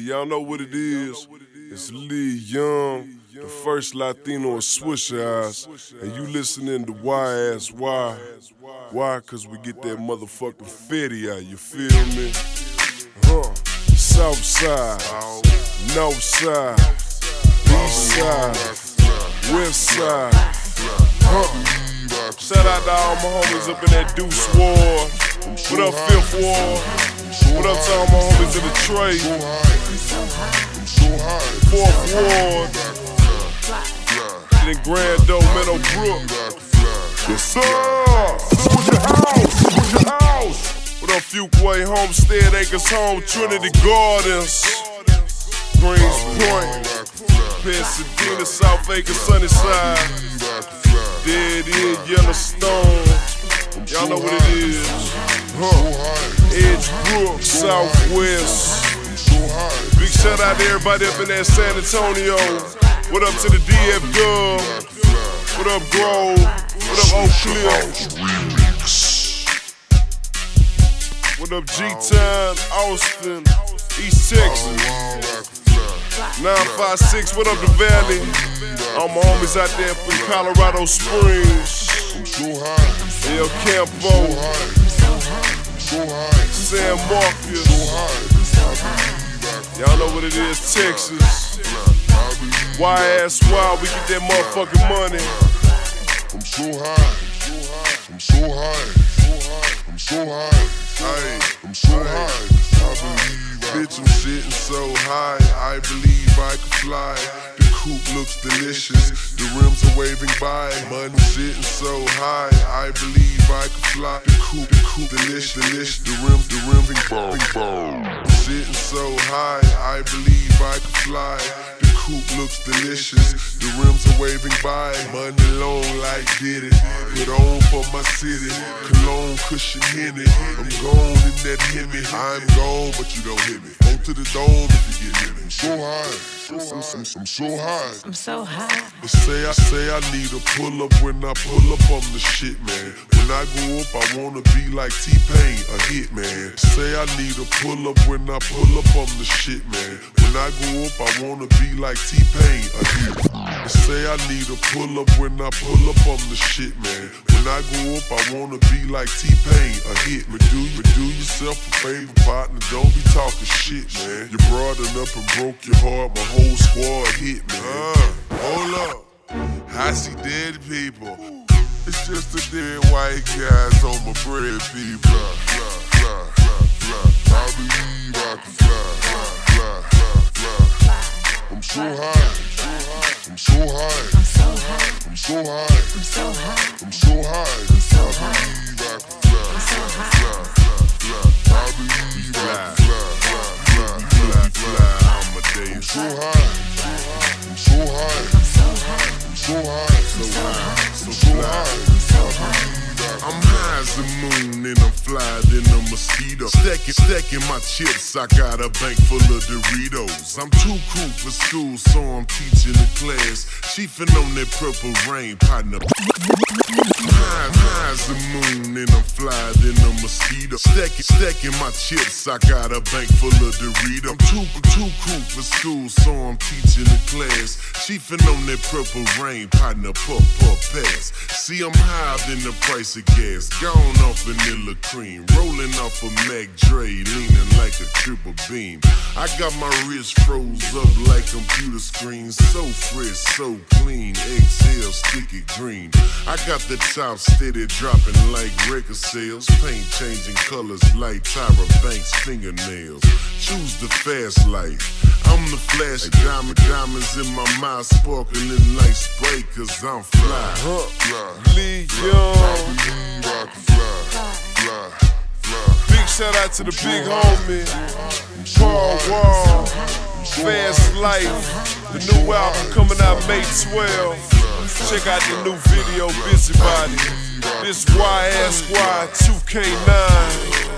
y'all know what it is. It's Lee Young, the first Latino in Swisher Eyes, and you listening to Why Ass Why? Why? Cause we get that motherfucking fetty out, you feel me? Huh? South side, north side, east side, west side. Huh? Shout out to all my homies up in that Deuce War. What up, Fifth Ward? What up to my homies in the trade? Fourth Ward. Then Grand Meadow Brook. Yes, sir. Who's your house? Who's your house? What up, Fuqua Homestead Acres Home, Trinity Gardens, Greens Point, Pasadena, South Acres, Sunnyside, Dead End, Yellowstone. Y'all know what it is. Huh. Edgebrook, Southwest. Big shout out to everybody up in that San Antonio. What up to the DF Dub? What up, Grove? What up, Oak Cliff? What up, G Town, Austin, East Texas? 956, what up, the Valley? All my homies out there from Colorado Springs. El Campo, San Marcos. Y'all know what it is, Texas. Why ass why we get that motherfucking money? I'm so high. I'm so high. I'm so high. I'm so high. I believe, bitch, I'm sitting so high. I believe I can fly. Coupe looks delicious. The rims are waving by. Money sitting so high. I believe I can fly. The coupe, the coupe, delicious, delicious. The rims, the rims, bang, bang. I'm sitting so high. I believe I can fly. The coupe looks delicious. The rims are waving by. Money long like did it. Put on for my city. Cologne, cushion, Henny. I'm gone in that Hemi. I'm gone, but you don't hit me. Go to the dome if you get hit me. I'm so high. I'm, I'm, I'm, I'm so high. I'm so high. They say I say I need a pull up when I pull up on the shit, man. When I go up, I wanna be like T Pain, a hit man. Say I need a pull up when I pull up on the shit, man. When I grow up, I wanna be like T Pain, a hit. They say I need a pull up when I pull up on the shit, man. When I grow up, I wanna be like T Pain, a hit. But do you do yourself a favor, partner? Don't be talking shit, man. You brought it up and broke your heart. My whole squad hit me. Uh, hold up. I see dead people. It's just the dead white guys on my bread, people. Fly, fly, fly, fly, fly. I believe I can fly, fly, fly, fly. I'm so high. I'm so high. I'm so high. I'm so high. I'm so high. I'm. I'm I believe I can fly, I'm high. fly, fly, fly. I believe I can fly, fly, fly, fly. I'm so high. I'm so high. I'm so high. I'm so high. The moon and I'm fly than a mosquito. Stacking, stacking my chips, I got a bank full of Doritos. I'm too cool for school, so I'm teaching the class. Chiefing on that purple rain, partner. High, high as the moon and I'm fly than a mosquito. Stacking, stacking my chips, I got a bank full of Doritos. I'm too, too cool for school, so I'm teaching the class. Chiefing on that purple rain, partner, puff, puff, pass. See, I'm higher than the price of gas. Gone off vanilla cream, rolling off a Mac Dre, leaning like a triple beam. I got my wrist froze up like computer screens, so fresh, so clean. Exhale, sticky green. I got the top steady dropping like record sales, paint changing colors like Tyra Banks fingernails. Choose the fast life. I'm the flash of diamond diamonds in my mind sparkling like spray, cause I'm fly. Fly. Young. Believe I can shout out to the big homie, Paul Wall, Fast Life. The new album coming out May 12. Check out the new video, Bizzy Body. This YSY 2K9.